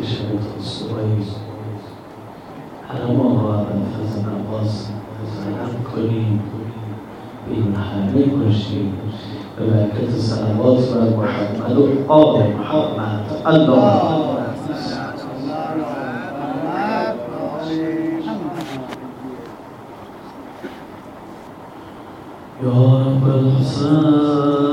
يشهد الصبيز على مرة حسن عباس حسن عبقري بين حامل كل شيء. ملكة السنوات والمحمد القاضي محمد. الله يا رب الحسن.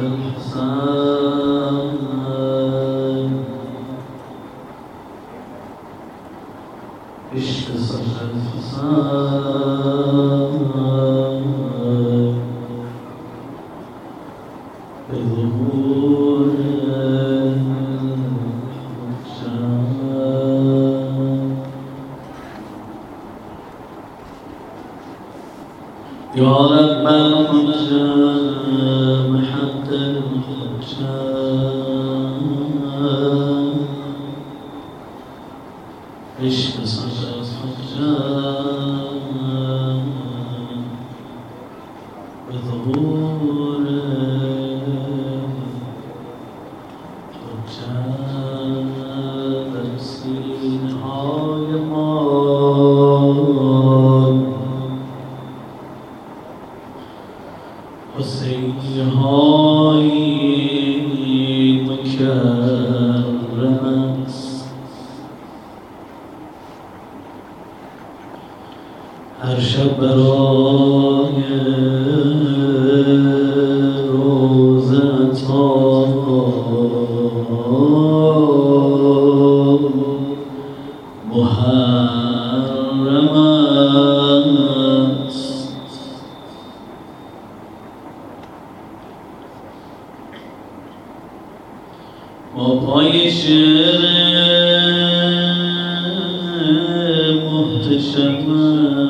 الإحسان بظهور يا رب الحجان حسين هاي مكان هر شب برای روزت محرم است با پای شعر محتشمت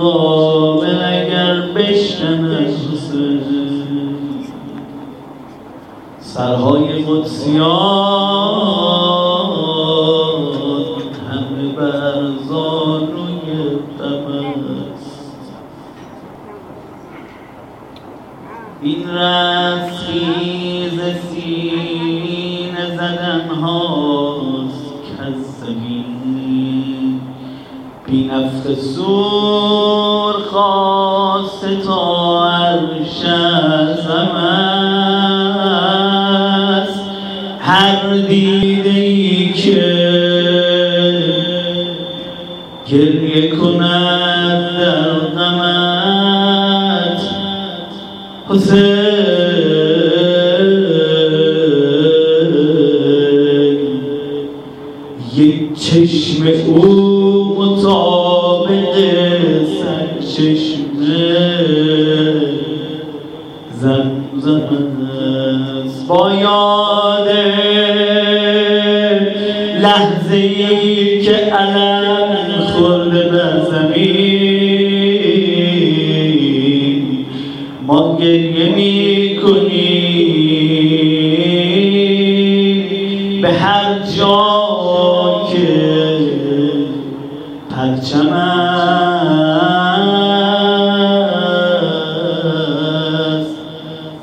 قابل اگر بشکنه سرهای قدسیان همه بر زانوی این رسخیز سینه زدن هاست کذبین بی نفت سور خواسته تا عرش است. هر دیده ای که گریه کند در غمت. حسین. یک چشم او مطابق سرچشمه. زمزم است با یاد لحظه ای که علم خورده بر زمین. ما گریه می کنیم به هر جا پرچم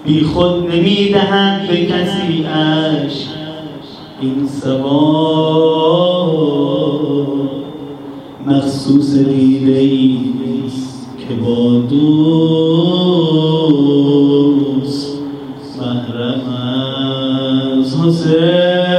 بی خود نمی‌دهند به کسی اش این سوال مخصوص دیده ای که با دوست محرم است حسین.